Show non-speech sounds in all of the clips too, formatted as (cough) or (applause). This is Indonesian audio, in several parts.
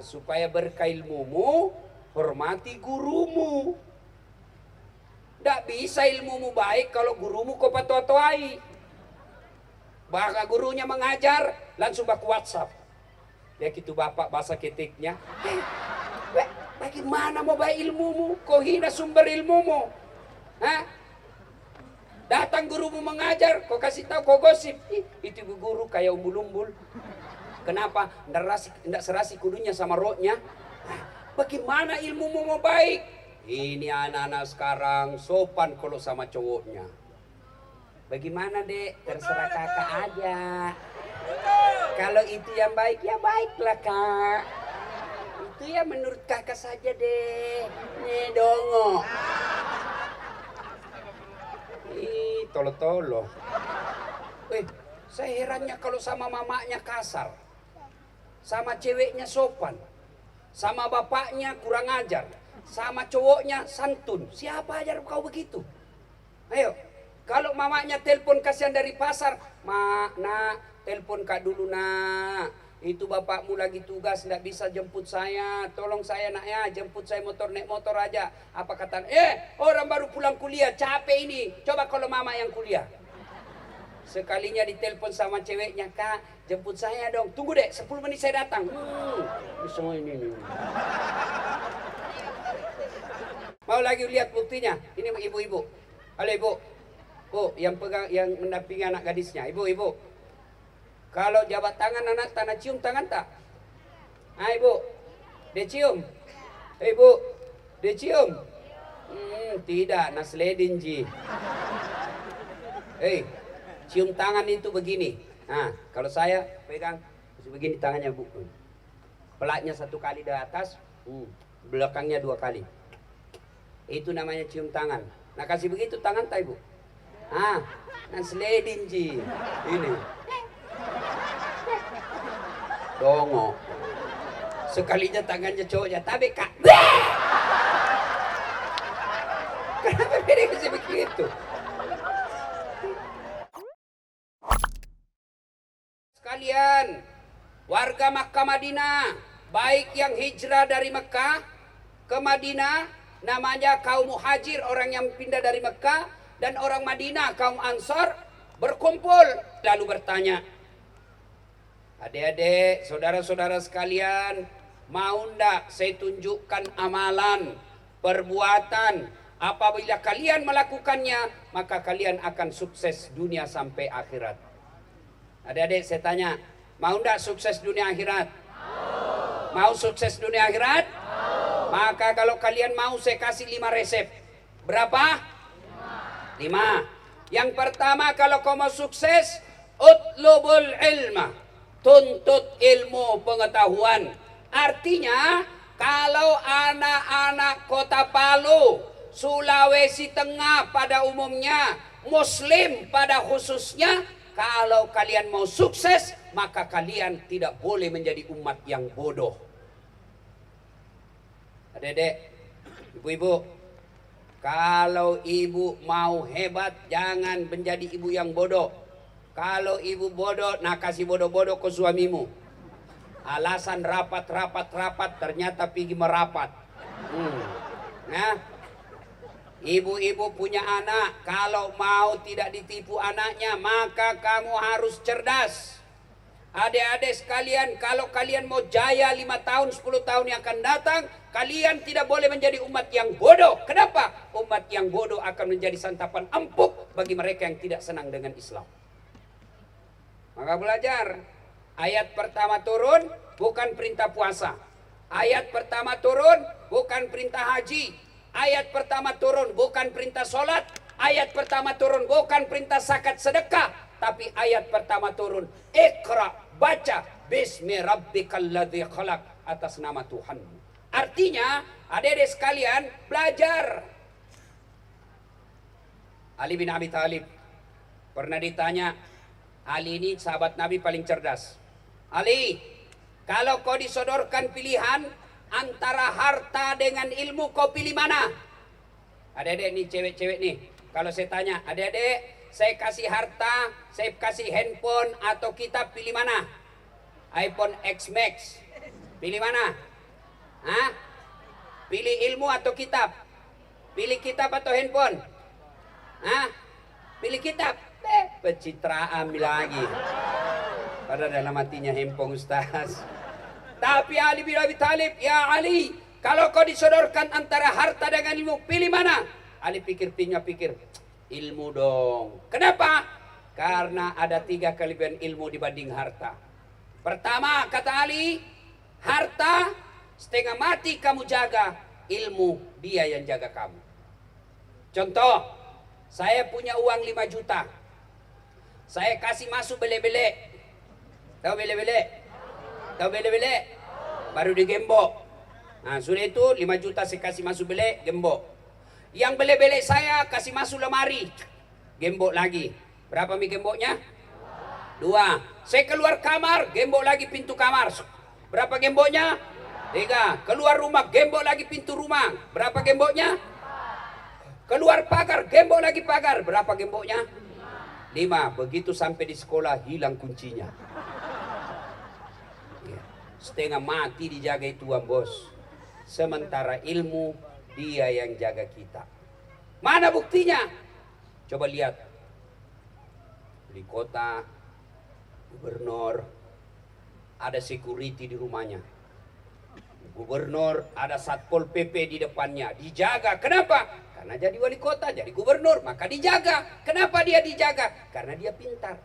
Supaya berkah ilmumu, hormati gurumu. Tidak bisa ilmumu baik kalau gurumu kau patuai. Bahkan gurunya mengajar, langsung baku WhatsApp. Ya gitu bapak bahasa ketiknya. Eh, bagaimana mau baik ilmumu? Kau hina sumber ilmumu. Hah? Datang gurumu mengajar, kau kasih tahu, kau gosip. Ih, itu guru kayak umbul-umbul. Kenapa? Nggak serasi, nggak serasi kudunya sama rohnya. Bagaimana ilmumu mau baik? Ini anak-anak sekarang sopan kalau sama cowoknya. Bagaimana dek? Terserah kakak aja. Kalau itu yang baik, ya baiklah kak. Itu ya menurut kakak saja deh. Nih dongo. Ih, tolo-tolo. Eh, saya herannya kalau sama mamanya kasar. Sama ceweknya sopan. Sama bapaknya kurang ajar. Sama cowoknya santun. Siapa ajar kau begitu? Ayo, kalau mamanya telepon kasihan dari pasar, mak, nak, telepon kak dulu nak. Itu bapakmu lagi tugas, tidak bisa jemput saya. Tolong saya nak ya, jemput saya motor naik motor aja. Apa kata? Eh, orang baru pulang kuliah, capek ini. Coba kalau mama yang kuliah. Sekalinya ditelepon sama ceweknya, kak, jemput saya dong. Tunggu deh, 10 menit saya datang. Hmm, semua ini nih. Mau lagi lihat buktinya? Ini ibu-ibu. Halo ibu. Bu, yang pegang, yang mendampingi anak gadisnya. Ibu, ibu. Kalau jabat tangan anak tanah cium tangan tak? Ah ibu, dia cium. Eh, ibu, dia cium. Hmm, tidak, nasledin ji. Hei, cium tangan itu begini. Nah, kalau saya pegang begini tangannya bu. Pelatnya satu kali dari atas, hmm, belakangnya dua kali. Itu namanya cium tangan. Nah kasih begitu tangan tak ibu? Ah, nah seledin ji. Ini. Dongo. Sekalinya tangannya cowoknya, tapi kak. Kenapa beda kasih begitu? Sekalian, warga Makkah Madinah, baik yang hijrah dari Mekah ke Madinah, namanya kaum muhajir, orang yang pindah dari Mekah, dan orang Madinah, kaum Ansor, berkumpul lalu bertanya, adik-adik, saudara-saudara sekalian, mau ndak saya tunjukkan amalan, perbuatan, apabila kalian melakukannya, maka kalian akan sukses dunia sampai akhirat. Adik-adik saya tanya, mau ndak sukses dunia akhirat? Mau sukses dunia akhirat? Maka kalau kalian mau saya kasih lima resep. Berapa? Lima. Yang pertama kalau kau mau sukses, utlubul ilma. Tuntut ilmu pengetahuan. Artinya, kalau anak-anak kota Palu, Sulawesi Tengah pada umumnya, Muslim pada khususnya, kalau kalian mau sukses, maka kalian tidak boleh menjadi umat yang bodoh. Adik-adik, ibu-ibu, kalau ibu mau hebat, jangan menjadi ibu yang bodoh. Kalau ibu bodoh, nah kasih bodoh-bodoh ke suamimu. Alasan rapat, rapat, rapat, ternyata pergi merapat. Hmm. Nah, ibu-ibu punya anak, kalau mau tidak ditipu anaknya, maka kamu harus cerdas. Adik-adik sekalian, kalau kalian mau jaya lima tahun, 10 tahun yang akan datang, kalian tidak boleh menjadi umat yang bodoh. Kenapa? Umat yang bodoh akan menjadi santapan empuk bagi mereka yang tidak senang dengan Islam. Maka belajar. Ayat pertama turun bukan perintah puasa. Ayat pertama turun bukan perintah haji. Ayat pertama turun bukan perintah sholat. Ayat pertama turun bukan perintah zakat sedekah. Tapi ayat pertama turun. Ikra, baca. Bismi rabbikal khalaq. Atas nama Tuhanmu. Artinya, adik-adik sekalian, belajar. Ali bin Abi Thalib pernah ditanya, Ali ini sahabat Nabi paling cerdas. Ali, kalau kau disodorkan pilihan antara harta dengan ilmu, kau pilih mana? Adik-adik nih cewek-cewek nih, kalau saya tanya, adik-adik, saya kasih harta, saya kasih handphone atau kitab, pilih mana? iPhone X Max. Pilih mana? Hah? Pilih ilmu atau kitab? Pilih kitab atau handphone? Hah? Pilih kitab? Eh, pencitraan lagi. Pada dalam hatinya handphone Ustaz. Tapi Ali bin Abi Talib, ya Ali, kalau kau disodorkan antara harta dengan ilmu, pilih mana? Ali pikir pinya pikir, ilmu dong. Kenapa? Karena ada tiga kelebihan ilmu dibanding harta. Pertama, kata Ali, harta setengah mati kamu jaga, ilmu dia yang jaga kamu. Contoh, saya punya uang 5 juta. Saya kasih masuk bele-bele. Tahu bele-bele? Tahu bele-bele? Baru digembok. Nah, sudah itu 5 juta saya kasih masuk bele, gembok. Yang bele-bele saya kasih masuk lemari. Gembok lagi. Berapa mi gemboknya? Dua. Saya keluar kamar, gembok lagi pintu kamar. Berapa gemboknya? Tiga. Keluar rumah, gembok lagi pintu rumah. Berapa gemboknya? Keluar pagar, gembok lagi pagar. Berapa gemboknya? Lima. Begitu sampai di sekolah, hilang kuncinya. Setengah mati dijaga tuan bos. Sementara ilmu, dia yang jaga kita. Mana buktinya? Coba lihat. Di kota, gubernur, ada security di rumahnya. Gubernur ada satpol PP di depannya, dijaga. Kenapa? Karena jadi wali kota, jadi gubernur, maka dijaga. Kenapa dia dijaga? Karena dia pintar.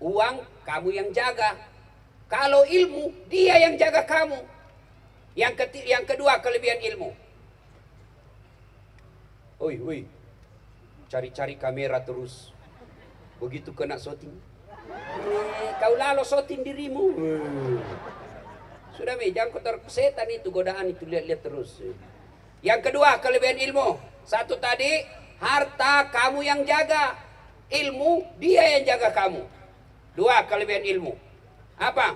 Uang kamu yang jaga. Kalau ilmu, dia yang jaga kamu. Yang, keti yang kedua kelebihan ilmu. Oi, oi. Cari-cari kamera terus. Begitu kena shooting. Eh, kau lalu shooting dirimu. Hmm. Sudah mi, jangan kotor setan itu godaan itu lihat-lihat terus. Yang kedua kelebihan ilmu. Satu tadi harta kamu yang jaga. Ilmu dia yang jaga kamu. Dua kelebihan ilmu. Apa?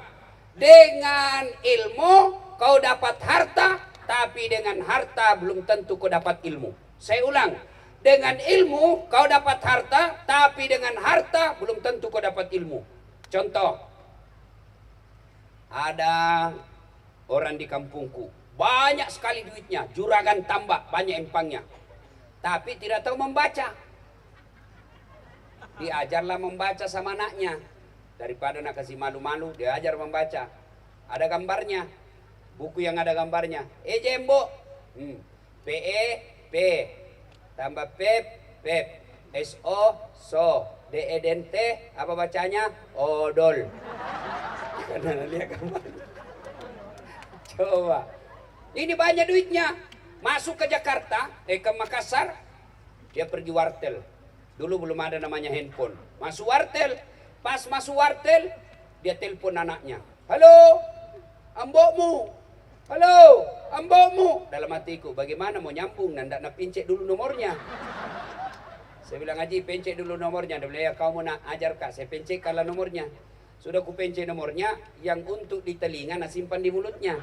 Dengan ilmu kau dapat harta, tapi dengan harta belum tentu kau dapat ilmu. Saya ulang, dengan ilmu kau dapat harta, tapi dengan harta belum tentu kau dapat ilmu. Contoh, ada orang di kampungku, banyak sekali duitnya, juragan tambak, banyak empangnya. Tapi tidak tahu membaca. Diajarlah membaca sama anaknya. Daripada nak kasih malu-malu, diajar membaca. Ada gambarnya. Buku yang ada gambarnya. E jembo. Hmm. P E P tambah P P S O so D E D N T apa bacanya? Odol. Karena (laughs) lihat gambar. Coba. Ini banyak duitnya. Masuk ke Jakarta, eh ke Makassar, dia pergi wartel. Dulu belum ada namanya handphone. Masuk wartel, pas masuk wartel, dia telepon anaknya. Halo, ambokmu. Halo, ambokmu. Dalam hatiku, bagaimana mau nyambung? Nanda nak pincet dulu nomornya. Saya bilang Haji pencet dulu nomornya. Dia bilang ya kau mau nak ajar kak. Saya pencetkanlah nomornya. Sudah ku pencet nomornya. Yang untuk di telinga nak simpan di mulutnya.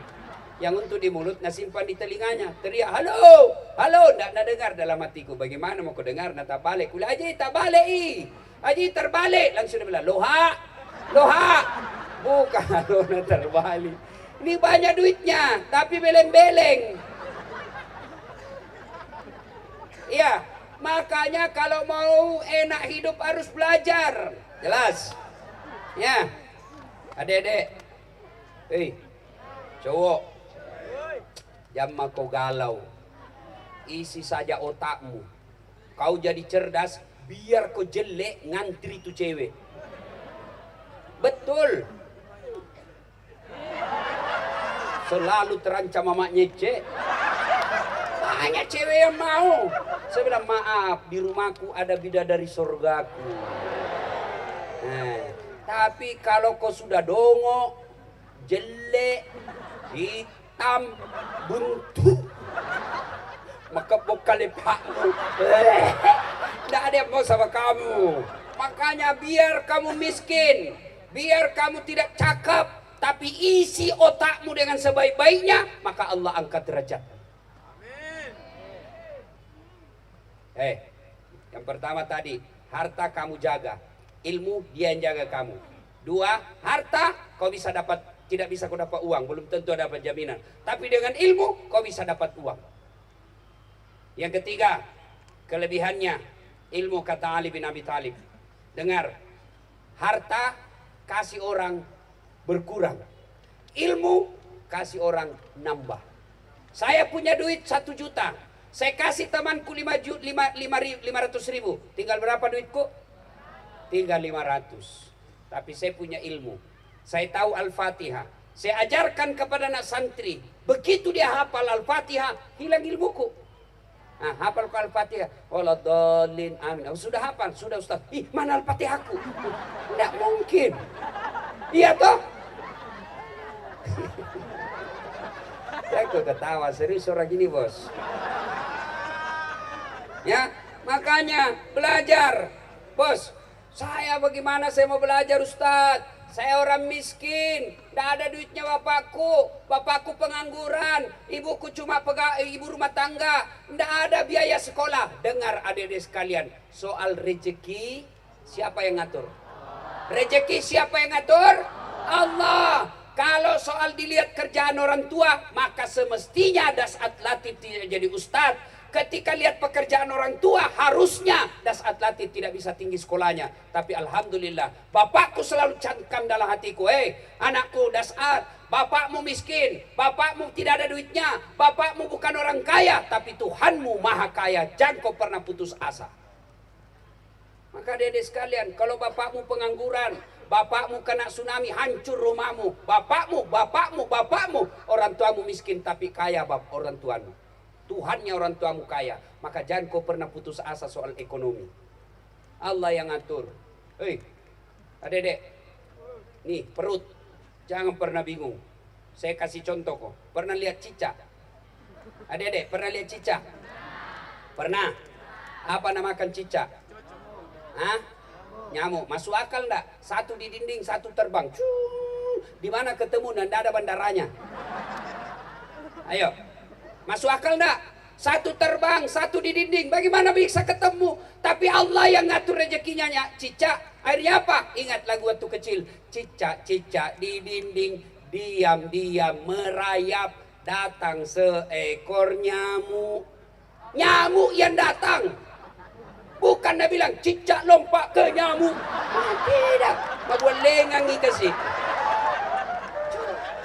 Yang untuk di mulut nak simpan di telinganya. Teriak halo, halo. Nak nak dengar dalam hatiku. Bagaimana mau ku dengar? Nak tak balik. Kula Haji tak balik i. Haji terbalik. Langsung dia bilang loha, loha. Bukan (laughs) loha terbalik. Ini banyak duitnya. Tapi beleng-beleng. Iya, makanya kalau mau enak hidup harus belajar. Jelas? Ya. Adek-adek. Hei, cowok. Jangan kau galau. Isi saja otakmu. Kau jadi cerdas, biar kau jelek ngantri tu cewek. Betul. Selalu terancam mamak nyece. Banyak cewek yang mau. Saya bilang maaf, di rumahku ada bidadari surgaku. Nah, tapi kalau kau sudah dongo, jelek, hitam, buntu, maka bukan lepakmu. Tidak ada yang mau sama kamu. Makanya biar kamu miskin, biar kamu tidak cakep, tapi isi otakmu dengan sebaik-baiknya, maka Allah angkat derajat. Eh, yang pertama tadi, harta kamu jaga. Ilmu dia yang jaga kamu. Dua, harta kau bisa dapat tidak bisa kau dapat uang, belum tentu dapat jaminan. Tapi dengan ilmu kau bisa dapat uang. Yang ketiga, kelebihannya ilmu kata Ali bin Abi Thalib. Dengar, harta kasih orang berkurang. Ilmu kasih orang nambah. Saya punya duit satu juta. Saya kasih temanku lima, lima, lima, lima ratus ribu. Tinggal berapa duitku? Tinggal lima ratus. Tapi saya punya ilmu. Saya tahu Al-Fatihah. Saya ajarkan kepada anak santri. Begitu dia hafal Al-Fatihah, hilang ilmuku. Nah, hafal Al-Fatihah. Waladhalin amin. Oh, sudah hafal, sudah Ustaz. Ih, mana Al-Fatihahku? Tidak mungkin. Iya toh? (laughs) Saya kok ketawa serius orang ini bos. Ya, makanya belajar. Bos, saya bagaimana saya mau belajar Ustadz? Saya orang miskin, tidak ada duitnya bapakku, bapakku pengangguran, ibuku cuma pega, ibu rumah tangga, tidak ada biaya sekolah. Dengar adik-adik sekalian, soal rezeki siapa yang ngatur? Rezeki siapa yang ngatur? Allah. Kalau soal dilihat kerjaan orang tua, maka semestinya das atlatif tidak jadi ustadz ketika lihat pekerjaan orang tua harusnya das atletik tidak bisa tinggi sekolahnya. Tapi alhamdulillah bapakku selalu cangkam dalam hatiku eh anakku dasat bapakmu miskin bapakmu tidak ada duitnya bapakmu bukan orang kaya tapi Tuhanmu maha kaya jangan kau pernah putus asa. Maka dede sekalian kalau bapakmu pengangguran bapakmu kena tsunami hancur rumahmu. Bapakmu bapakmu bapakmu orang tuamu miskin tapi kaya bap orang tuamu Tuhannya orang tuamu kaya. Maka jangan kau pernah putus asa soal ekonomi. Allah yang ngatur. Hei, adek-adek. Nih, perut. Jangan pernah bingung. Saya kasih contoh kok. Pernah lihat cicak? Adek-adek, pernah lihat cicak? Pernah? Apa namakan cicak? Hah? Nyamuk. Masuk akal enggak? Satu di dinding, satu terbang. Di mana ketemu dan ada bandaranya? Ayo, Masuk akal enggak? Satu terbang, satu di dinding. Bagaimana bisa ketemu? Tapi Allah yang ngatur rezekinya. Cicak, akhirnya apa? Ingat lagu waktu kecil. Cicak-cicak di dinding, diam-diam merayap. Datang seekor nyamuk. Nyamuk yang datang. Bukan dia bilang, cicak lompat ke nyamuk. Tidak. Bawa lengangi kasih.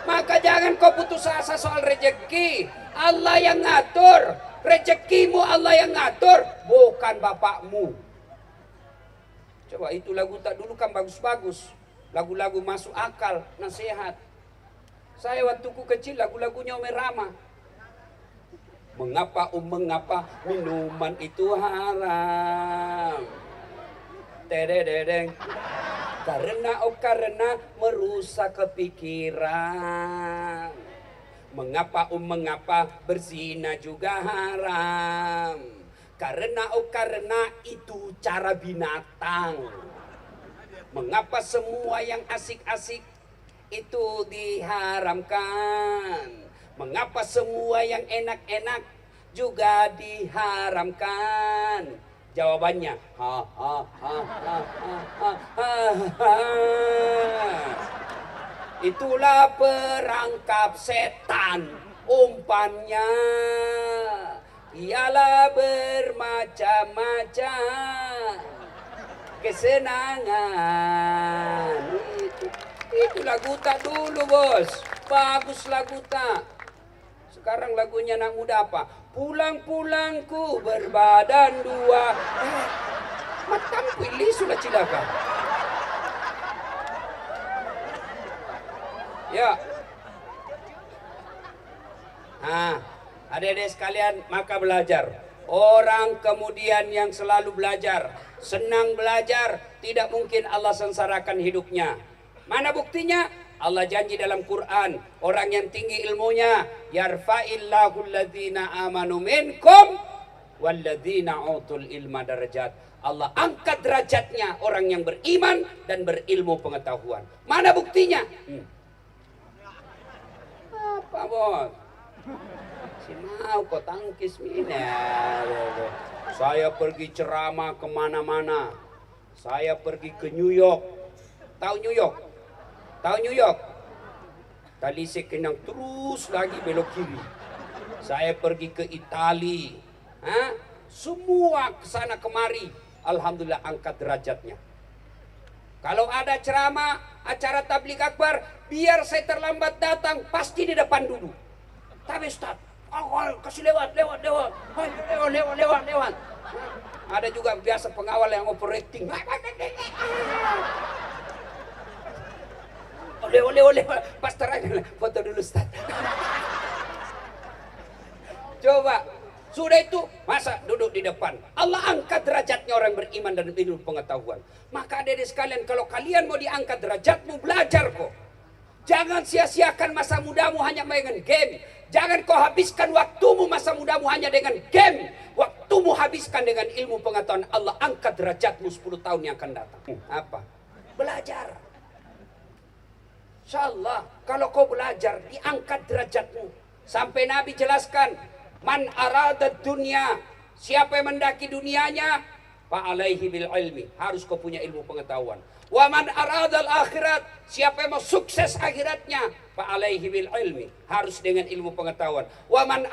Maka jangan kau putus asa soal rezeki. Allah yang ngatur. Rezekimu Allah yang ngatur, bukan bapakmu. Coba itu lagu tak dulu kan bagus-bagus. Lagu-lagu masuk akal, nasihat. Saya waktu ku kecil lagu-lagunya Umi Rama. Mengapa um mengapa minuman itu haram? Tedededeng. Karena oh karena merusak kepikiran. Mengapa um mengapa berzina juga haram? Karena oh karena itu cara binatang. Mengapa semua yang asik-asik itu diharamkan? Mengapa semua yang enak-enak juga diharamkan? Jawabannya, ha ha ha ha ha ha ha. Itulah perangkap setan umpannya. Ialah bermacam-macam kesenangan. Itu itu lagu tak dulu bos. Bagus lagu tak. Sekarang lagunya anak muda apa? Pulang-pulangku berbadan dua. Eh, matam pilih sudah cilaka. Ya. Nah, adik-adik sekalian, maka belajar. Orang kemudian yang selalu belajar, senang belajar, tidak mungkin Allah sengsarakan hidupnya. Mana buktinya? Allah janji dalam Quran, orang yang tinggi ilmunya, yarfa'illahu alladhina amanu minkum walladzina utul ilma darajat. Allah angkat derajatnya orang yang beriman dan berilmu pengetahuan. Mana buktinya? Hmm. Apa bos? Si mau kok tangkis mina. Saya pergi ceramah ke mana-mana. Saya pergi ke New York. Tahu New York? Tahu New York? Talise kenang terus lagi belok kiri. Saya pergi ke Itali. Ha? Semua ke sana kemari. Alhamdulillah angkat derajatnya. Kalau ada ceramah, acara tablik akbar, biar saya terlambat datang, pasti di depan dulu. Tapi Ustaz, oh, kasih lewat, lewat, lewat. Lewat, lewat, lewat, lewat. Ada juga biasa pengawal yang operating. Oleh, oleh, oleh, pastor aja. Foto dulu, Ustaz. Coba, sudah itu masa duduk di depan. Allah angkat derajatnya orang beriman dan ilmu pengetahuan. Maka adik sekalian kalau kalian mau diangkat derajatmu belajar kok. Jangan sia-siakan masa mudamu hanya dengan game. Jangan kau habiskan waktumu masa mudamu hanya dengan game. Waktumu habiskan dengan ilmu pengetahuan. Allah angkat derajatmu 10 tahun yang akan datang. Apa? Belajar. Insya Allah, kalau kau belajar, diangkat derajatmu. Sampai Nabi jelaskan, Man arada dunia, siapa yang mendaki dunianya, alaihi bil ilmi. Harus kau punya ilmu pengetahuan. Wa man aradal akhirat, siapa yang mau sukses akhiratnya, alaihi bil ilmi. Harus dengan ilmu pengetahuan. Wa man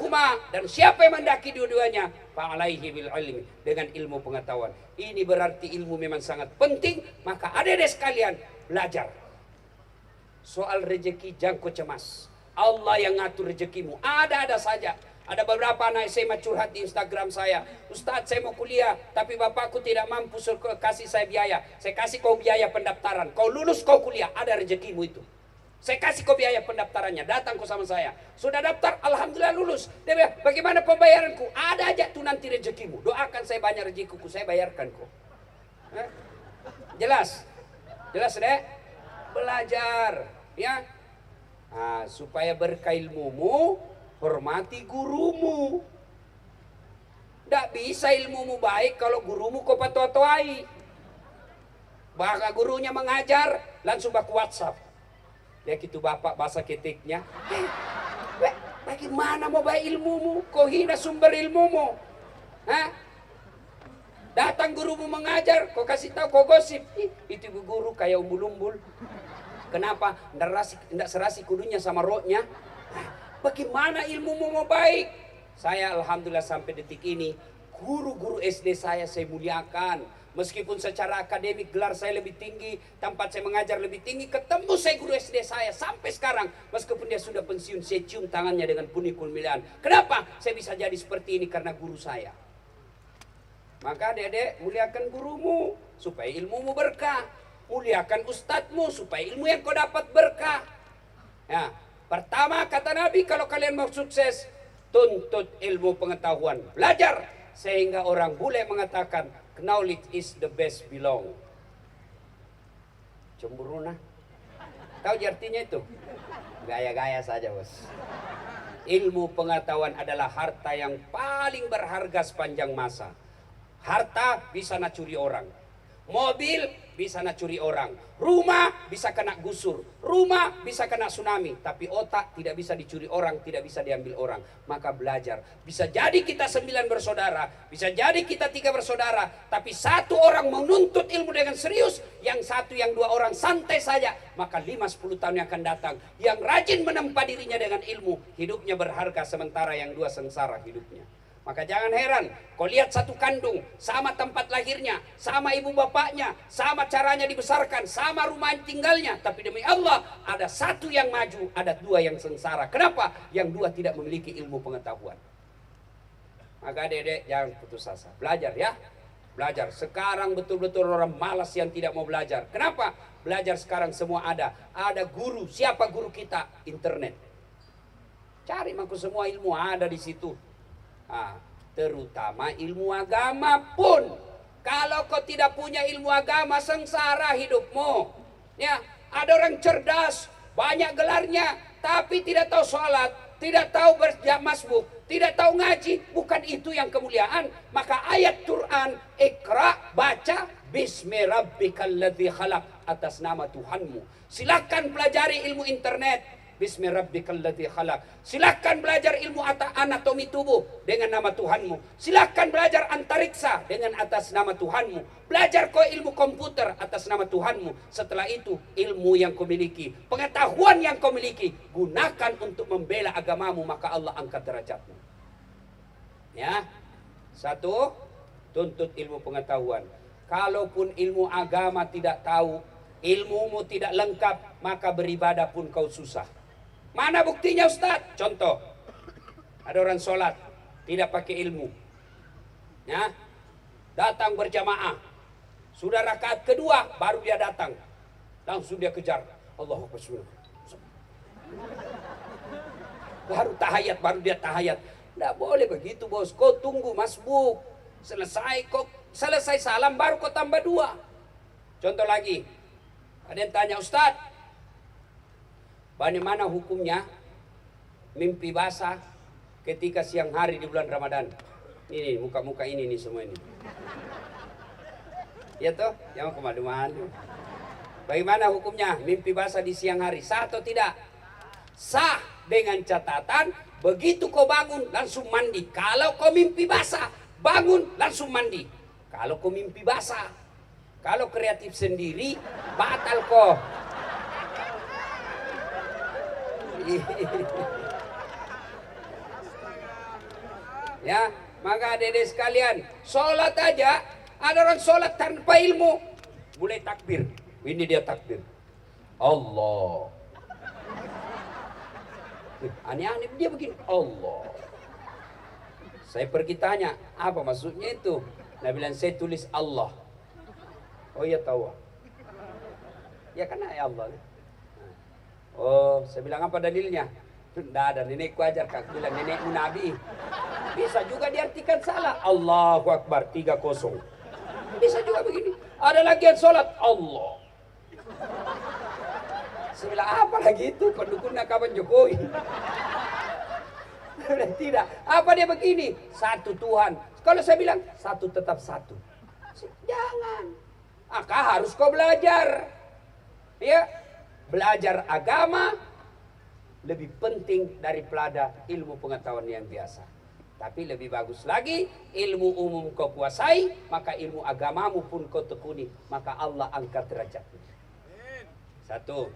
huma dan siapa yang mendaki dua-duanya, alaihi bil ilmi. Dengan ilmu pengetahuan. Ini berarti ilmu memang sangat penting, maka ada deh sekalian, belajar soal rezeki jangkau cemas. Allah yang ngatur rezekimu. Ada-ada saja. Ada beberapa anak SMA curhat di Instagram saya. Ustadz saya mau kuliah, tapi bapakku tidak mampu kasih saya biaya. Saya kasih kau biaya pendaftaran. Kau lulus kau kuliah, ada rezekimu itu. Saya kasih kau biaya pendaftarannya, datang kau sama saya. Sudah daftar, Alhamdulillah lulus. Dia bagaimana pembayaranku? Ada aja tuh nanti rezekimu. Doakan saya banyak rezekiku, saya bayarkan kau. Jelas? Jelas deh? Belajar ya nah, supaya berkah ilmumu hormati gurumu. Tidak bisa ilmumu baik kalau gurumu kau patuai bahkan gurunya mengajar langsung baku WhatsApp. Ya gitu bapak bahasa ketiknya. Eh, bagaimana mau baik ilmumu? Kau hina sumber ilmumu. Hah? datang gurumu mengajar kau kasih tahu kau gosip. Itu guru kayak umbul-umbul Kenapa? Tidak serasi kudunya sama rohnya. Bagaimana ilmumu mau baik? Saya Alhamdulillah sampai detik ini, guru-guru SD saya saya muliakan. Meskipun secara akademik gelar saya lebih tinggi, tempat saya mengajar lebih tinggi, ketemu saya guru SD saya sampai sekarang. Meskipun dia sudah pensiun, saya cium tangannya dengan punih kulmilan. Kenapa? Saya bisa jadi seperti ini karena guru saya. Maka dedek muliakan gurumu supaya ilmumu berkah muliakan ustadzmu supaya ilmu yang kau dapat berkah. Ya, pertama kata Nabi kalau kalian mau sukses tuntut ilmu pengetahuan, belajar sehingga orang bule mengatakan knowledge is the best belong. Cemburu nah. Tahu artinya itu? Gaya-gaya saja bos. Ilmu pengetahuan adalah harta yang paling berharga sepanjang masa. Harta bisa nacuri orang. Mobil bisa curi orang. Rumah bisa kena gusur. Rumah bisa kena tsunami. Tapi otak tidak bisa dicuri orang, tidak bisa diambil orang. Maka belajar. Bisa jadi kita sembilan bersaudara. Bisa jadi kita tiga bersaudara. Tapi satu orang menuntut ilmu dengan serius. Yang satu, yang dua orang santai saja. Maka lima sepuluh tahun yang akan datang. Yang rajin menempa dirinya dengan ilmu. Hidupnya berharga sementara yang dua sengsara hidupnya. Maka jangan heran, kau lihat satu kandung, sama tempat lahirnya, sama ibu bapaknya, sama caranya dibesarkan, sama rumah tinggalnya. Tapi demi Allah, ada satu yang maju, ada dua yang sengsara. Kenapa? Yang dua tidak memiliki ilmu pengetahuan. Maka dedek jangan putus asa. Belajar ya. Belajar. Sekarang betul-betul orang malas yang tidak mau belajar. Kenapa? Belajar sekarang semua ada. Ada guru. Siapa guru kita? Internet. Cari maku semua ilmu ada di situ Terutama ilmu agama pun. Kalau kau tidak punya ilmu agama, sengsara hidupmu. Ya, ada orang cerdas, banyak gelarnya, tapi tidak tahu sholat, tidak tahu berjamasbuk, tidak tahu ngaji. Bukan itu yang kemuliaan. Maka ayat Quran, ikra, baca, Bismi rabbikal khalaq atas nama Tuhanmu. Silakan pelajari ilmu internet, bismi rabbikal ladzi khalaq. Silakan belajar ilmu anatomi tubuh dengan nama Tuhanmu. Silakan belajar antariksa dengan atas nama Tuhanmu. Belajar kau ilmu komputer atas nama Tuhanmu. Setelah itu ilmu yang kau miliki, pengetahuan yang kau miliki, gunakan untuk membela agamamu maka Allah angkat derajatmu. Ya. Satu, tuntut ilmu pengetahuan. Kalaupun ilmu agama tidak tahu, ilmumu tidak lengkap, maka beribadah pun kau susah. Mana buktinya Ustaz? Contoh, ada orang sholat, tidak pakai ilmu. Ya, datang berjamaah. Sudah rakaat kedua, baru dia datang. Langsung dia kejar. Allah Akbar Baru tahayat, baru dia tahayat. Tidak boleh begitu bos. Kau tunggu masbuk. Selesai kok selesai salam baru kau tambah dua. Contoh lagi, ada yang tanya Ustadz, bagaimana hukumnya mimpi basah ketika siang hari di bulan Ramadan? Ini muka-muka ini nih semua ini. Ya toh, yang kemalu-malu. Bagaimana hukumnya mimpi basah di siang hari? Sah atau tidak? Sah dengan catatan begitu kau bangun langsung mandi. Kalau kau mimpi basah, bangun langsung mandi. Kalau kau mimpi basah, kalau kreatif sendiri batal kok. (laughs) ya, maka dede sekalian, sholat aja, ada orang sholat tanpa ilmu, mulai takbir. Ini dia takbir. Allah. Aneh-aneh dia begini. Allah. Saya pergi tanya, apa maksudnya itu? Nah bilang, saya tulis Allah. Oh iya tahu. Ya kan ya Allah. Oh, saya bilang apa dalilnya? Tidak ada, nenekku ajar kak bilang nenekmu nabi. Bisa juga diartikan salah. Allahu Akbar, tiga kosong. Bisa juga begini. Ada lagi yang sholat, Allah. Saya bilang apa lagi itu pendukungnya kapan Jokowi? (laughs) Tidak. Apa dia begini? Satu Tuhan. Kalau saya bilang satu tetap satu. Jangan. Maka harus kau belajar. Ya, belajar agama lebih penting daripada ilmu pengetahuan yang biasa. Tapi lebih bagus lagi, ilmu umum kau kuasai, maka ilmu agamamu pun kau tekuni, maka Allah angkat derajatmu. Satu.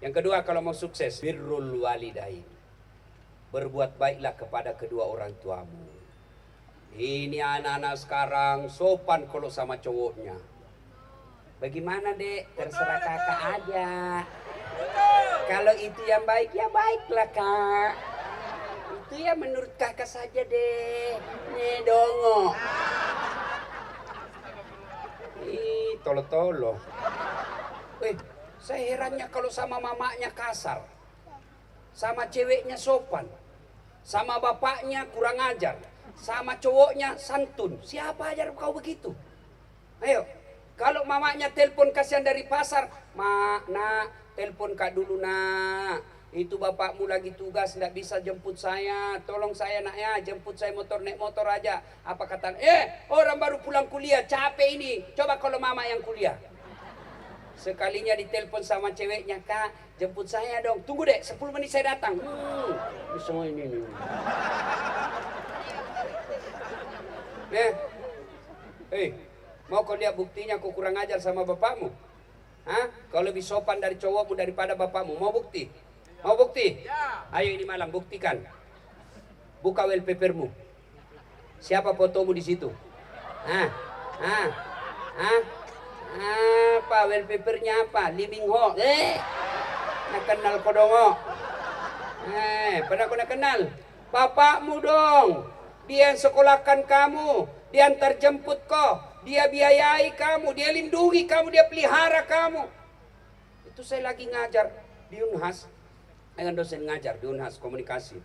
Yang kedua kalau mau sukses, birrul walidain. Berbuat baiklah kepada kedua orang tuamu. Ini anak-anak sekarang sopan kalau sama cowoknya. Bagaimana dek? Terserah kakak aja. Kalau itu yang baik, ya baiklah kak. Itu ya menurut kakak saja deh. Nih dongo. Ih, tolo-tolo. Eh, saya herannya kalau sama mamanya kasar. Sama ceweknya sopan. Sama bapaknya kurang ajar. Sama cowoknya santun. Siapa ajar kau begitu? Ayo, kalau mamanya telepon kasihan dari pasar, mak, nak, telepon kak dulu nak. Itu bapakmu lagi tugas, tidak bisa jemput saya. Tolong saya nak ya, jemput saya motor, naik motor aja. Apa kata, eh orang baru pulang kuliah, capek ini. Coba kalau mama yang kuliah. Sekalinya ditelepon sama ceweknya, kak jemput saya dong. Tunggu deh, 10 menit saya datang. Hmm, semua ini. Nih. Eh, hey, Mau kau lihat buktinya kau kurang ajar sama bapakmu? Hah? Kau lebih sopan dari cowokmu daripada bapakmu. Mau bukti? Mau bukti? Ya. Ayo ini malam buktikan. Buka wallpapermu. Siapa fotomu di situ? Hah? Hah? Hah? Apa wallpapernya apa? Living Ho. Eh, nak kenal kodongo. Eh, pernah kau nak kenal? Bapakmu dong. Dia yang sekolahkan kamu. Dia yang terjemput kau dia biayai kamu, dia lindungi kamu, dia pelihara kamu. Itu saya lagi ngajar di Unhas, dengan dosen ngajar di Unhas komunikasi.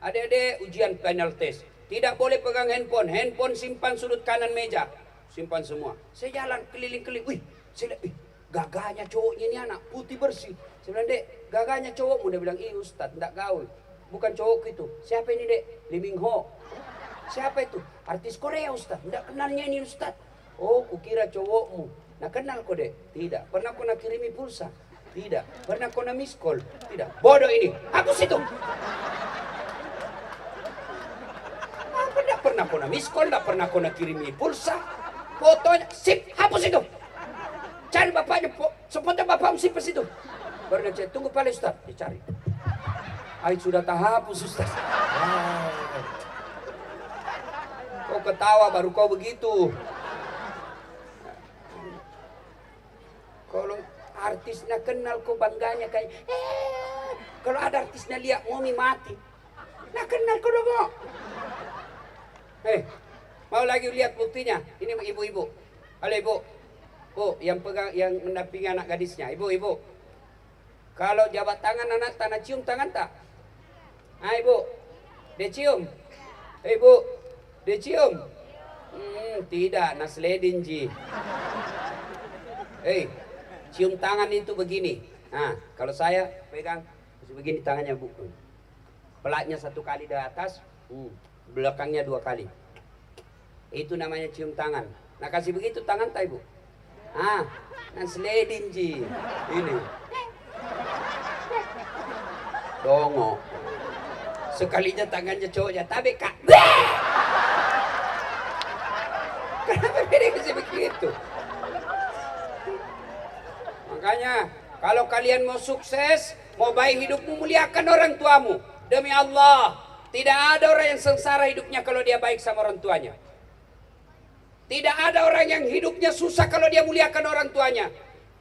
Adik-adik ujian panel test, tidak boleh pegang handphone, handphone simpan sudut kanan meja, simpan semua. Saya jalan keliling-keliling, wih, saya lihat, wih, gagahnya cowoknya ini anak putih bersih. Saya bilang, dek, gagahnya cowokmu. Dia bilang, iya Ustadz, tidak gaul. Bukan cowok itu. Siapa ini dek? Liming Ho. Siapa itu? Artis Korea Ustadz. Tidak kenalnya ini Ustadz. Oh, kukira cowokmu. Nah kenal kau dek? Tidak. Pernah kau nak kirimi pulsa? Tidak. Pernah kona miss call? Tidak. Bodoh ini. Hapus itu. Apa tidak pernah kona miss call, tidak pernah kona kirimi pulsa. Fotonya, sip, hapus itu. Cari bapaknya, sefoto bapakmu sip itu. Baru dia tunggu paling Ustaz, dicari. Air sudah tak hapus Ustaz. Ah. Kau ketawa baru kau begitu. Kalau artisnya kenal kau bangganya kayak eh, kalau ada artisnya lihat momi mati. Nah kenal kau dong. Eh, mau lagi lihat buktinya? Ini ibu-ibu. Halo ibu. Bu, yang pegang yang mendampingi anak gadisnya. Ibu, ibu. Kalau jabat tangan anak tanah cium tangan tak? Ah, ibu. Dia cium. Eh, ibu. Dia cium. Hmm, tidak, nasledin ji. Eh, cium tangan itu begini. Nah, kalau saya pegang begini tangannya bu. Pelatnya satu kali di atas, belakangnya dua kali. Itu namanya cium tangan. Nah kasih begitu tangan tak ibu? Ah, nah seledin ji. Ini. Dongo. Sekalinya tangannya cowoknya tapi kak. Kenapa beda kasih begitu? Makanya kalau kalian mau sukses, mau baik hidupmu, muliakan orang tuamu. Demi Allah, tidak ada orang yang sengsara hidupnya kalau dia baik sama orang tuanya. Tidak ada orang yang hidupnya susah kalau dia muliakan orang tuanya.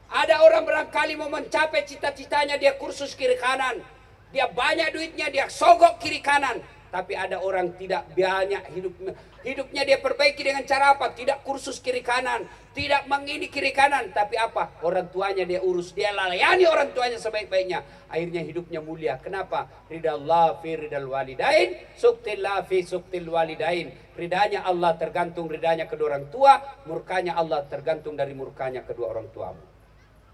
Ada orang barangkali mau mencapai cita-citanya dia kursus kiri kanan. Dia banyak duitnya, dia sogok kiri kanan. Tapi ada orang tidak banyak hidupnya Hidupnya dia perbaiki dengan cara apa? Tidak kursus kiri kanan, tidak mengini kiri kanan, tapi apa? Orang tuanya dia urus, dia layani orang tuanya sebaik-baiknya. Akhirnya hidupnya mulia. Kenapa? Ridha Allah fi ridal walidain, suktillah fi suktil walidain. Ridanya Allah tergantung ridanya kedua orang tua, murkanya Allah tergantung dari murkanya kedua orang tuamu.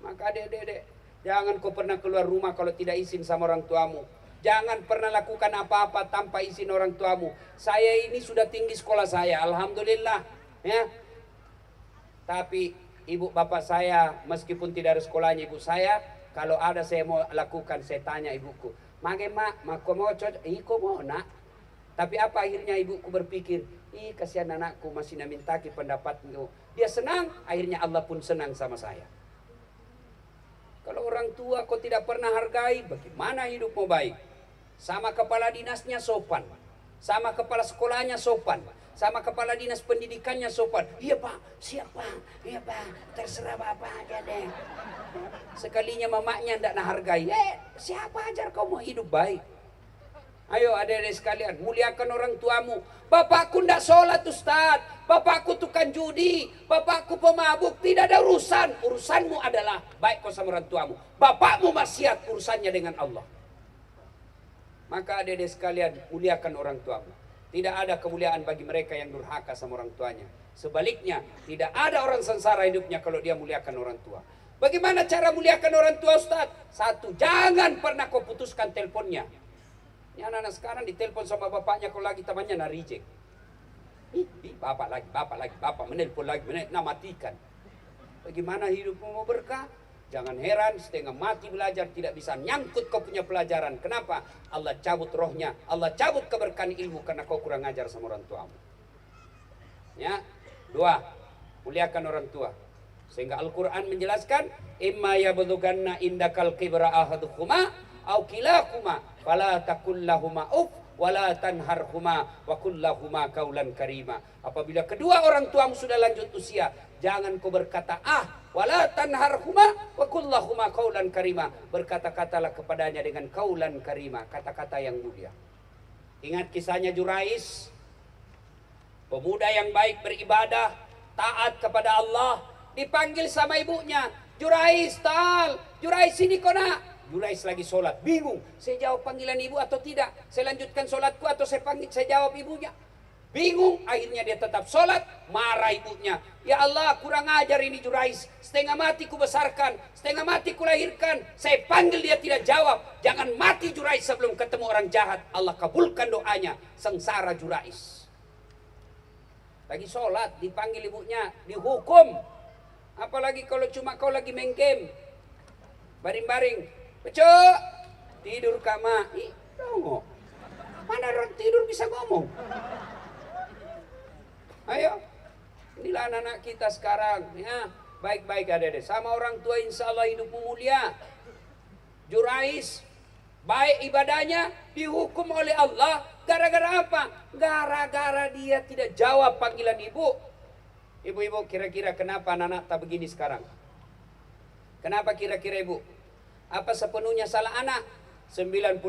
Maka dek-dek, jangan kau pernah keluar rumah kalau tidak izin sama orang tuamu. Jangan pernah lakukan apa-apa tanpa izin orang tuamu. Saya ini sudah tinggi sekolah saya, alhamdulillah, ya. Tapi ibu bapak saya meskipun tidak ada sekolahnya ibu saya, kalau ada saya mau lakukan saya tanya ibuku, "Mage mak, mak mau cocok?" "Iko mau, Nak." Tapi apa akhirnya ibuku berpikir, "Ih, kasihan anakku masih namintaki pendapatmu." Dia senang, akhirnya Allah pun senang sama saya. Kalau orang tua kau tidak pernah hargai, bagaimana hidup mau baik? Sama kepala dinasnya sopan. Sama kepala sekolahnya sopan. Sama kepala dinas pendidikannya sopan. Iya pak, siapa? Iya pak, terserah bapak aja deh. Sekalinya mamanya tidak hargai. Eh, siapa ajar kau mau hidup baik? Ayo adik-adik sekalian, muliakan orang tuamu. Bapakku tidak sholat Ustaz. Bapakku tukang judi. Bapakku pemabuk. Tidak ada urusan. Urusanmu adalah baik kau sama orang tuamu. Bapakmu maksiat urusannya dengan Allah. Maka adik-adik sekalian, muliakan orang tuamu. Tidak ada kemuliaan bagi mereka yang durhaka sama orang tuanya. Sebaliknya, tidak ada orang sengsara hidupnya kalau dia muliakan orang tua. Bagaimana cara muliakan orang tua Ustaz? Satu, jangan pernah kau putuskan teleponnya. Ini anak-anak sekarang ditelepon sama bapaknya kalau lagi temannya na reject. Ih, bapak lagi, bapak lagi, bapak menelpon lagi, menelpon, nah matikan. Bagaimana hidupmu mau berkah? Jangan heran setengah mati belajar tidak bisa nyangkut kau punya pelajaran. Kenapa? Allah cabut rohnya. Allah cabut keberkahan ilmu karena kau kurang ajar sama orang tuamu. Ya. Dua, muliakan orang tua. Sehingga Al-Quran menjelaskan, Imma yabduganna indakal kibra ahaduhuma, au kilahuma, fala takullahuma uf, wala tanharhuma wa kullahuma kaulan karima. Apabila kedua orang tuamu sudah lanjut usia, jangan kau berkata ah wala tanharhuma wa kullahuma kaulan karima. Berkata-katalah kepadanya dengan kaulan karima, kata-kata yang mulia. Ingat kisahnya Jurais, pemuda yang baik beribadah, taat kepada Allah, dipanggil sama ibunya, Jurais, tal, Jurais sini kau nak. Jurais lagi sholat, bingung. Saya jawab panggilan ibu atau tidak? Saya lanjutkan sholatku atau saya panggil, saya jawab ibunya? Bingung, akhirnya dia tetap sholat, marah ibunya. Ya Allah, kurang ajar ini Jurais. Setengah mati ku besarkan, setengah mati ku lahirkan. Saya panggil dia tidak jawab. Jangan mati Jurais sebelum ketemu orang jahat. Allah kabulkan doanya. Sengsara Jurais. Lagi sholat, dipanggil ibunya, dihukum. Apalagi kalau cuma kau lagi main game Baring-baring. Becok. Tidur kama. Ih, dongo. Mana orang tidur bisa ngomong? Ayo. Inilah anak-anak kita sekarang. Ya, baik-baik ada deh. Sama orang tua insya Allah hidupmu mulia. Jurais. Baik ibadahnya dihukum oleh Allah gara-gara apa? Gara-gara dia tidak jawab panggilan ibu. Ibu-ibu kira-kira kenapa anak-anak tak begini sekarang? Kenapa kira-kira ibu? Apa sepenuhnya salah anak? 90%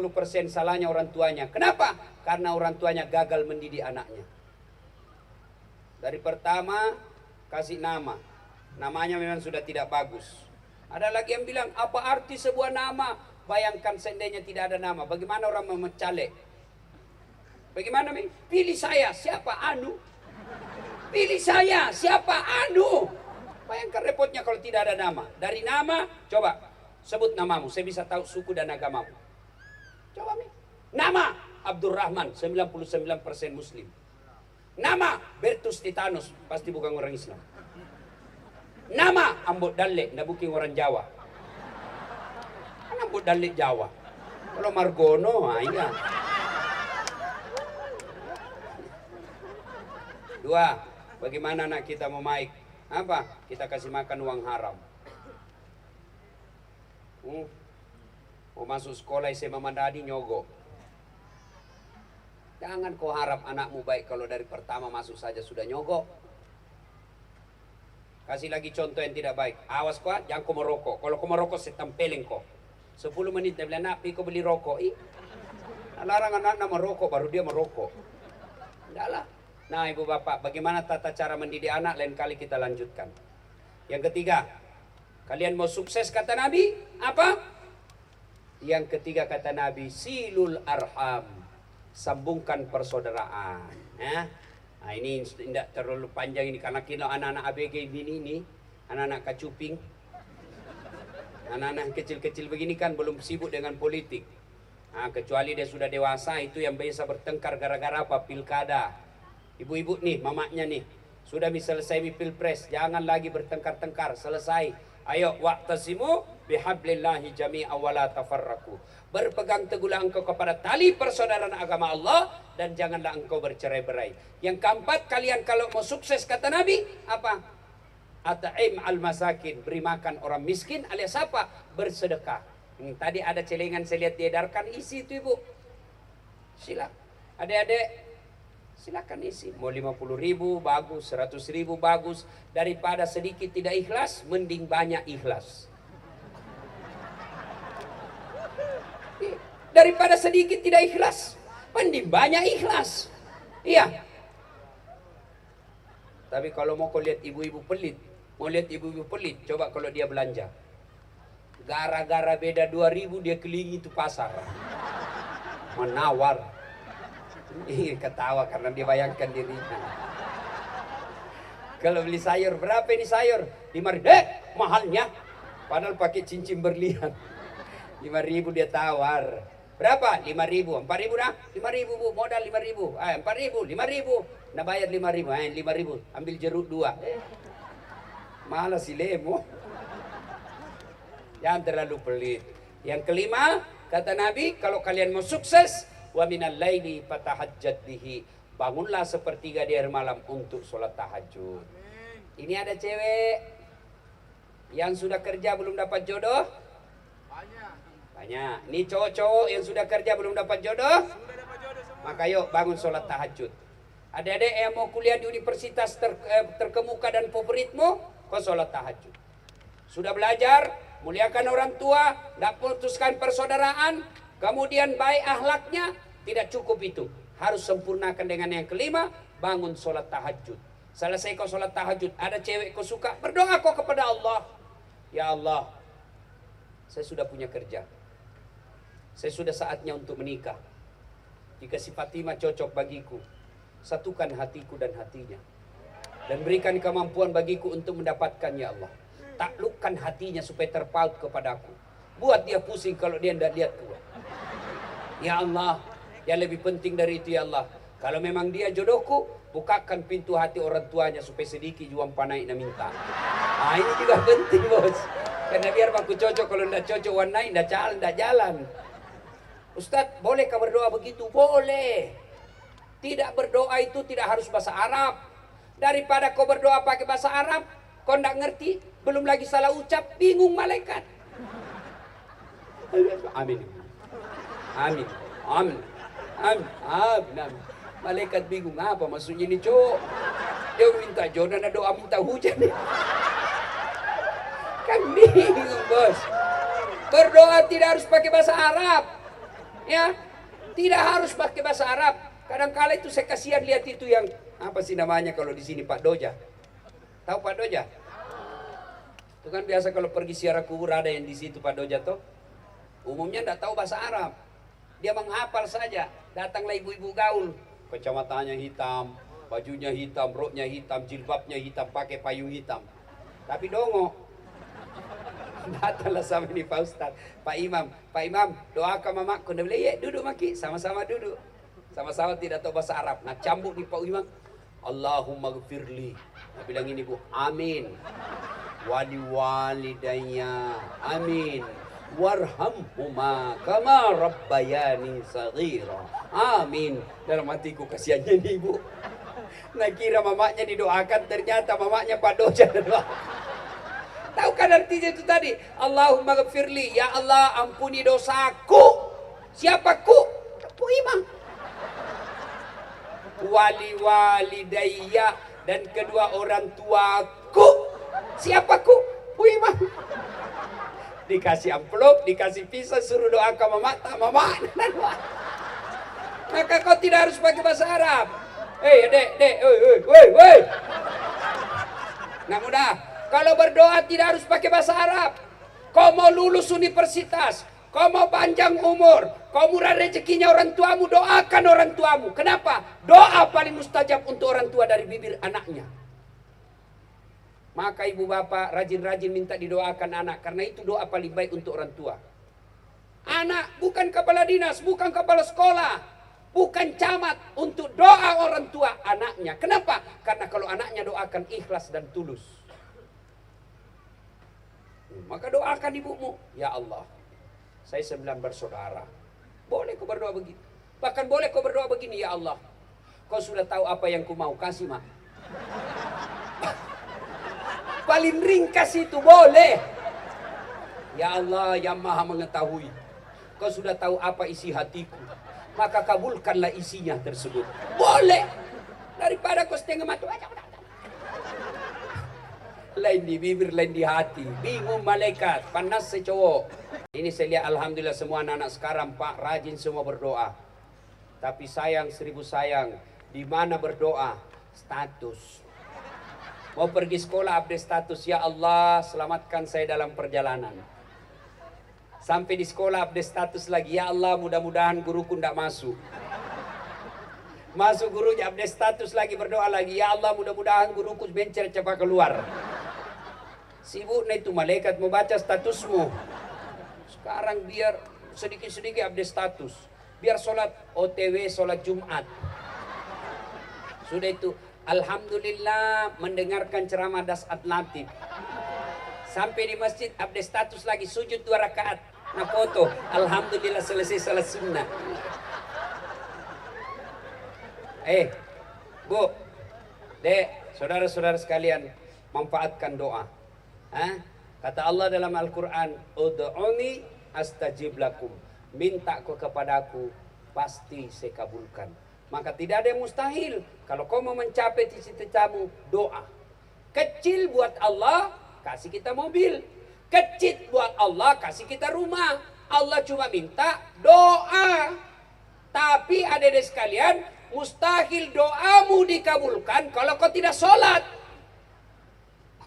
salahnya orang tuanya. Kenapa? Karena orang tuanya gagal mendidik anaknya. Dari pertama kasih nama. Namanya memang sudah tidak bagus. Ada lagi yang bilang apa arti sebuah nama? Bayangkan seandainya tidak ada nama. Bagaimana orang memecale? Bagaimana? Mi? Pilih saya. Siapa? Anu. Pilih saya. Siapa? Anu. Bayangkan repotnya kalau tidak ada nama. Dari nama, coba sebut namamu. Saya bisa tahu suku dan agamamu. Coba Mi. Nama Abdurrahman, 99% Muslim. Nama Bertus Titanus, pasti bukan orang Islam. Nama Ambot Dalle, bukan orang Jawa. Kan ambut dalik Jawa. Kalau Margono, iya. Dua, bagaimana anak kita mau baik? Apa? Kita kasih makan uang haram. Hmm. Mau masuk sekolah SMA Mandadi nyogok. Jangan kau harap anakmu baik kalau dari pertama masuk saja sudah nyogok. Kasih lagi contoh yang tidak baik. Awas kau, jangan kau merokok. Kalau kau merokok, saya tempelin kau. 10 menit dia bilang, nak, pergi beli rokok. Ih, larang anak anak merokok, baru dia merokok. Tidaklah. Nah ibu bapak, bagaimana tata cara mendidik anak, lain kali kita lanjutkan. Yang ketiga, kalian mau sukses kata Nabi, apa? Yang ketiga kata Nabi, silul arham, sambungkan persaudaraan. Ya? Nah ini tidak terlalu panjang ini, karena kita anak-anak ABG ini, ini anak-anak kacuping, Anak-anak kecil-kecil begini kan belum sibuk dengan politik. Nah, kecuali dia sudah dewasa itu yang biasa bertengkar gara-gara apa? Pilkada. Ibu-ibu nih, mamanya nih. Sudah bisa selesai pilpres, jangan lagi bertengkar-tengkar, selesai. Ayo waqtasimu bihablillahi jami'a wala tafarraku. Berpegang teguhlah engkau kepada tali persaudaraan agama Allah dan janganlah engkau bercerai-berai. Yang keempat, kalian kalau mau sukses kata Nabi, apa? Ata'im al-masakin, beri makan orang miskin alias apa? Bersedekah. Hmm, tadi ada celengan saya lihat diedarkan, isi itu ibu. Sila. Adik-adik, silakan isi. Mau 50 ribu, bagus. 100 ribu, bagus. Daripada sedikit tidak ikhlas, mending banyak ikhlas. Daripada sedikit tidak ikhlas, mending banyak ikhlas. Iya. Tapi kalau mau kau lihat ibu-ibu pelit, Mau lihat ibu-ibu pelit, coba kalau dia belanja. Gara-gara beda 2000 dia keliling itu pasar. Menawar. Ini ketawa karena dia bayangkan dirinya. Kalau beli sayur, berapa ini sayur? 5 ribu. Eh, mahalnya. Padahal pakai cincin berlian. 5 ribu dia tawar. Berapa? 5 ribu. 4 ribu dah? 5 ribu bu, modal 5 ribu. Eh, 4 ribu, 5 ribu. Nah bayar 5 ribu. Eh, 5 ribu. Ambil jeruk dua. Eh, Malas si lemo. Jangan terlalu pelit. Yang kelima, kata Nabi, kalau kalian mau sukses, wa minal laili fatahajjat bihi. Bangunlah sepertiga di akhir malam untuk sholat tahajud. Ini ada cewek yang sudah kerja belum dapat jodoh? Banyak. Ini cowok-cowok yang sudah kerja belum dapat jodoh? Dapat. Maka yuk bangun sholat tahajud. Adik-adik yang mau kuliah di universitas ter, eh, terkemuka dan favoritmu, kau sholat tahajud. Sudah belajar, muliakan orang tua, tidak putuskan persaudaraan, kemudian baik ahlaknya, tidak cukup itu. Harus sempurnakan dengan yang kelima, bangun sholat tahajud. Selesai kau sholat tahajud, ada cewek kau suka, berdoa kau kepada Allah. Ya Allah, saya sudah punya kerja. Saya sudah saatnya untuk menikah. Jika si Fatimah cocok bagiku, satukan hatiku dan hatinya dan berikan kemampuan bagiku untuk mendapatkan ya Allah. Taklukkan hatinya supaya terpaut kepadaku. Buat dia pusing kalau dia tidak lihat ku. Ya Allah, yang lebih penting dari itu ya Allah. Kalau memang dia jodohku, bukakan pintu hati orang tuanya supaya sedikit juang panai dan minta. Ah ini juga (laughs) penting bos. Karena biar aku cocok, kalau tidak cocok warnai, tidak jalan, tidak jalan. Ustadz, bolehkah berdoa begitu? Boleh. Tidak berdoa itu tidak harus bahasa Arab. Daripada kau berdoa pakai bahasa Arab, kau tidak ngerti, belum lagi salah ucap, bingung malaikat. Amin. Amin. Amin. Amin. Amin. Amin. Malaikat bingung apa maksudnya ini cowok. Dia minta jodoh, doa minta hujan. Kan bingung bos. Berdoa tidak harus pakai bahasa Arab. Ya, tidak harus pakai bahasa Arab. Kadang-kala itu saya kasihan lihat itu yang apa sih namanya kalau di sini Pak Doja. Tahu Pak Doja? Itu kan biasa kalau pergi siara kubur ada yang di situ Pak Doja tuh. Umumnya tidak tahu bahasa Arab. Dia menghafal saja. Datanglah ibu-ibu gaul. Kacamatanya hitam, bajunya hitam, roknya hitam, jilbabnya hitam, pakai payung hitam. Tapi dongo. Datanglah sama ini Pak Ustaz, Pak Imam, Pak Imam, doakan mamaku. Dia bilang, ya duduk maki, sama-sama duduk. Sama-sama tidak tahu bahasa Arab. Nah cambuk di Pak Imam, Allahumma gfirli. Dia bilang ini bu, amin. Wali walidayya, amin warhamhuma kama rabbayani saghira. Amin. Dalam hatiku kasihannya nih ibu. Nah kira mamanya didoakan ternyata mamanya Pak Doja doa. Tahu kan artinya itu tadi? Allahumma gfirli. Ya Allah ampuni dosaku. Siapa ku? Ku imam. Wali walidayya dan kedua orang tuaku. Siapa ku? Ku imam dikasih amplop, dikasih pisau, suruh doa ke mama, tak mama. (laughs) Maka kau tidak harus pakai bahasa Arab. Hei, dek, dek, woi, woi, woi, woi. Nah mudah, kalau berdoa tidak harus pakai bahasa Arab. Kau mau lulus universitas, kau mau panjang umur, kau murah rezekinya orang tuamu, doakan orang tuamu. Kenapa? Doa paling mustajab untuk orang tua dari bibir anaknya. Maka ibu bapak rajin-rajin minta didoakan anak karena itu doa paling baik untuk orang tua. Anak bukan kepala dinas, bukan kepala sekolah, bukan camat untuk doa orang tua anaknya. Kenapa? Karena kalau anaknya doakan ikhlas dan tulus. Maka doakan ibumu, ya Allah. Saya sembilan bersaudara. Boleh kau berdoa begitu. Bahkan boleh kau berdoa begini, ya Allah. Kau sudah tahu apa yang ku mau kasih, mak (laughs) paling ringkas itu boleh. Ya Allah yang maha mengetahui. Kau sudah tahu apa isi hatiku. Maka kabulkanlah isinya tersebut. Boleh. Daripada kau setengah mati. Lain di bibir, lain di hati. Bingung malaikat. Panas secowok. Ini saya lihat Alhamdulillah semua anak-anak sekarang Pak rajin semua berdoa. Tapi sayang seribu sayang. Di mana berdoa? Status Mau pergi sekolah update status, ya Allah selamatkan saya dalam perjalanan. Sampai di sekolah update status lagi, ya Allah mudah-mudahan guruku tidak masuk. Masuk gurunya update status lagi berdoa lagi, ya Allah mudah-mudahan guruku bencer cepat keluar. Sibuk nih itu malaikat mau baca statusmu. Sekarang biar sedikit-sedikit update status. Biar sholat OTW, sholat Jumat. Sudah itu Alhamdulillah mendengarkan ceramah das Atlantik. Sampai di masjid update status lagi sujud dua rakaat. Nah foto. Alhamdulillah selesai salat sunnah. Eh, Bu, Dek, saudara-saudara sekalian, manfaatkan doa. Hah? Kata Allah dalam Al-Quran, Udu'uni astajib lakum. Minta kau kepadaku, pasti saya kabulkan. Maka tidak ada yang mustahil. Kalau kau mau mencapai cita-citamu, doa. Kecil buat Allah, kasih kita mobil. Kecil buat Allah, kasih kita rumah. Allah cuma minta doa. Tapi ada sekalian, mustahil doamu dikabulkan kalau kau tidak sholat.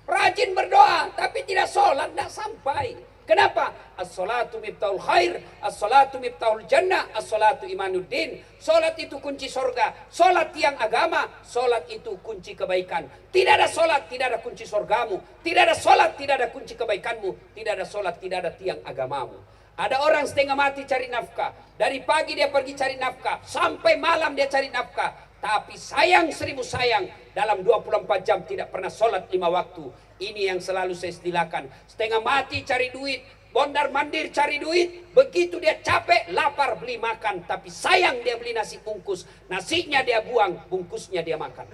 Rajin berdoa, tapi tidak sholat, tidak sampai. Kenapa? As-salatu miftahul khair, as-salatu miftahul jannah, as-salatu imanuddin. Salat itu kunci sorga, salat tiang agama, salat itu kunci kebaikan. Tidak ada salat, tidak ada kunci sorgamu. Tidak ada salat, tidak ada kunci kebaikanmu. Tidak ada salat, tidak ada tiang agamamu. Ada orang setengah mati cari nafkah. Dari pagi dia pergi cari nafkah. Sampai malam dia cari nafkah. Tapi sayang seribu sayang dalam 24 jam tidak pernah sholat lima waktu. Ini yang selalu saya istilahkan. Setengah mati cari duit, bondar mandir cari duit. Begitu dia capek, lapar beli makan. Tapi sayang dia beli nasi bungkus. Nasinya dia buang, bungkusnya dia makan.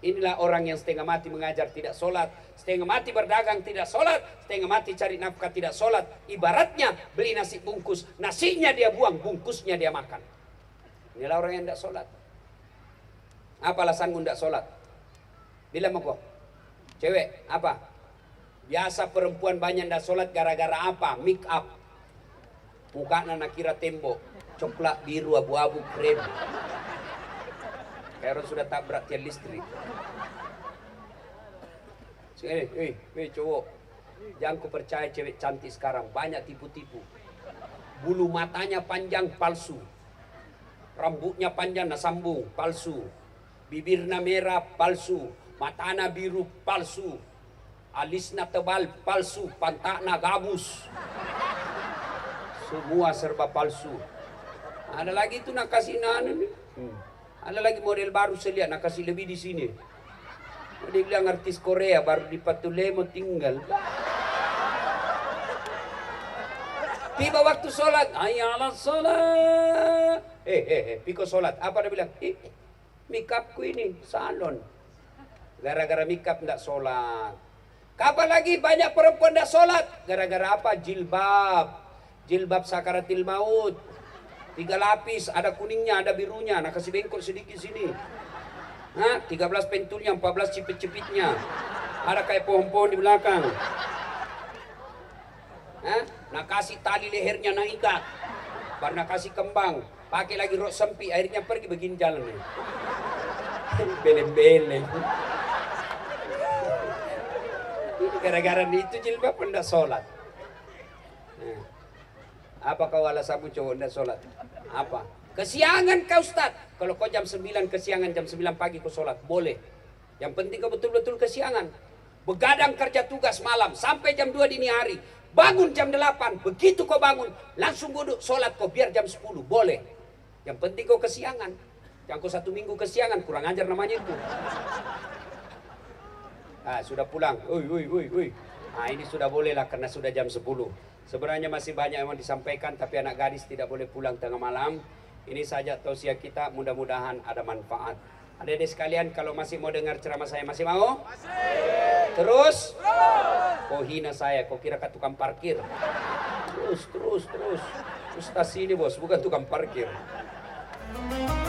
Inilah orang yang setengah mati mengajar tidak sholat, setengah mati berdagang tidak sholat, setengah mati cari nafkah tidak sholat. Ibaratnya beli nasi bungkus, nasinya dia buang, bungkusnya dia makan. Inilah orang yang tidak sholat. Apa alasanmu tidak sholat? Bilang mau Cewek, apa? Biasa perempuan banyak tidak sholat gara-gara apa? Make up. Muka nak kira tembok. Coklat, biru, abu-abu, krem. Kayak sudah tabrak tiang listrik. Eh, eh, eh cowok. Jangan ku percaya cewek cantik sekarang. Banyak tipu-tipu. Bulu matanya panjang palsu. Rambutnya panjang nah sambung palsu. Bibirnya merah palsu. Matana biru palsu. Alisnya tebal palsu. Pantakna gabus. Semua serba palsu. Ada lagi tuh nak kasih nana nih. Hmm. Ada lagi model baru saya lihat nak kasih lebih di sini. Dia bilang artis Korea baru di Patulemo tinggal. Tiba waktu sholat, ayalah sholat. Eh, eh, eh, piko sholat. Apa dia bilang? Eh, mikapku ini salon. Gara-gara mikap tidak sholat. Kapan lagi banyak perempuan tidak sholat? Gara-gara apa? Jilbab. Jilbab sakaratil maut. Tiga lapis, ada kuningnya, ada birunya. Nah kasih bengkok sedikit sini. Hah? 13 pentulnya, 14 cipit-cipitnya. Ada kayak pohon-pohon di belakang. Hah? Nah kasih tali lehernya ikat. Baru nak kasih kembang. Pakai lagi rok sempi, akhirnya pergi begini jalan. (laughs) Beleng-beleng. Ini gara-gara itu jilbab pun sholat. Nah. Apa kau alasanmu cowok tidak sholat? Apa? Kesiangan kau Ustaz. Kalau kau jam 9 kesiangan, jam 9 pagi kau sholat. Boleh. Yang penting kau betul-betul kesiangan. Begadang kerja tugas malam sampai jam 2 dini hari. Bangun jam 8. Begitu kau bangun, langsung duduk sholat kau biar jam 10. Boleh. Yang penting kau kesiangan. Yang kau satu minggu kesiangan, kurang ajar namanya itu. Ah, sudah pulang. Ui, ui, ui, ui. Ah, ini sudah boleh lah karena sudah jam 10. Sebenarnya masih banyak yang disampaikan tapi anak gadis tidak boleh pulang tengah malam. Ini saja tausiah kita, mudah-mudahan ada manfaat. Adik-adik sekalian kalau masih mau dengar ceramah saya masih mau? Masih. Terus? Terus. Kau hina saya, kau kira kan tukang parkir. Terus, terus, terus. Ustaz ini bos, bukan tukang parkir. Thank you.